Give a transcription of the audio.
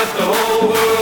the whole world.